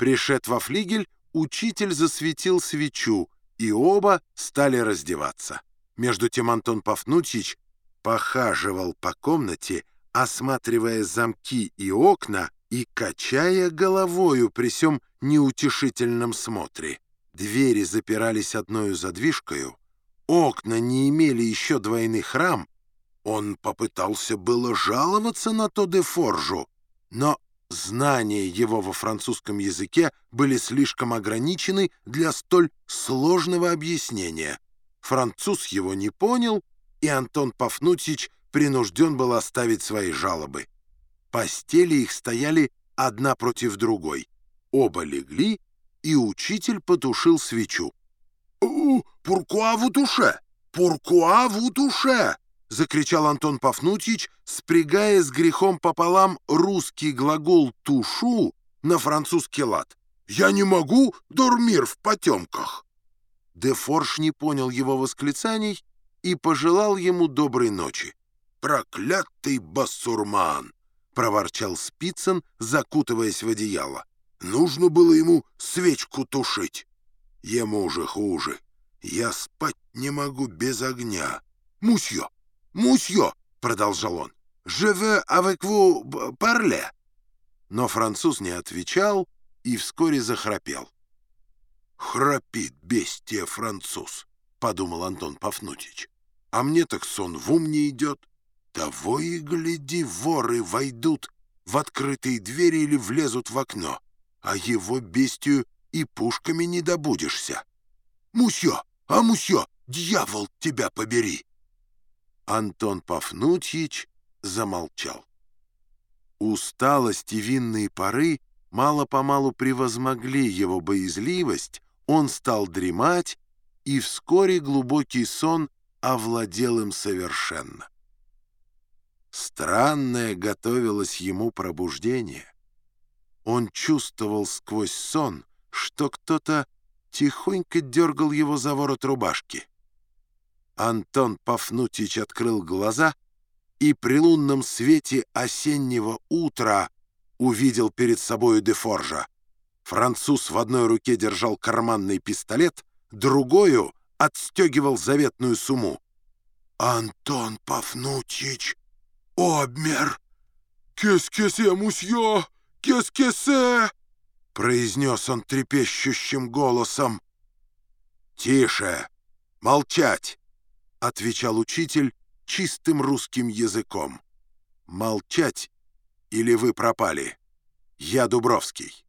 Пришед во флигель, учитель засветил свечу, и оба стали раздеваться. Между тем Антон Пафнутьич похаживал по комнате, осматривая замки и окна и качая головою при всем неутешительном смотре. Двери запирались одною задвижкою, окна не имели еще двойных рам. Он попытался было жаловаться на то де Форжу, но знания его во французском языке были слишком ограничены для столь сложного объяснения. Француз его не понял, и Антон Пафнутьич принужден был оставить свои жалобы. Постели их стояли одна против другой. Оба легли, и учитель потушил свечу. «Пуркуа в душе! Пуркуа в душе!» — закричал Антон Пафнутьич, спрягая с грехом пополам русский глагол «тушу» на французский лад. «Я не могу, дурмир в потемках!» Дефорж не понял его восклицаний и пожелал ему доброй ночи. «Проклятый басурман!» — проворчал Спицын, закутываясь в одеяло. «Нужно было ему свечку тушить. Ему уже хуже. Я спать не могу без огня. Мусье! Мусье!» — продолжал он. «Je veux avec vous parler!» Но француз не отвечал и вскоре захрапел. «Храпит бестия француз», — подумал Антон Пафнутич. «А мне так сон в ум не идет. Того и гляди, воры войдут в открытые двери или влезут в окно, а его бестию и пушками не добудешься. Мусье, а мусье, дьявол тебя побери!» Антон Пафнутьич замолчал. Усталость и винные поры мало-помалу превозмогли его боязливость, он стал дремать, и вскоре глубокий сон овладел им совершенно. Странное готовилось ему пробуждение. Он чувствовал сквозь сон, что кто-то тихонько дергал его за ворот рубашки. Антон Пафнутич открыл глаза и при лунном свете осеннего утра увидел перед собою Дефоржа. Француз в одной руке держал карманный пистолет, другую отстегивал заветную сумму. «Антон Пафнутьич, обмер! Кес-кесе, мусье! Кес-кесе!» произнес он трепещущим голосом. «Тише! Молчать!» — отвечал учитель чистым русским языком. «Молчать, или вы пропали. Я Дубровский».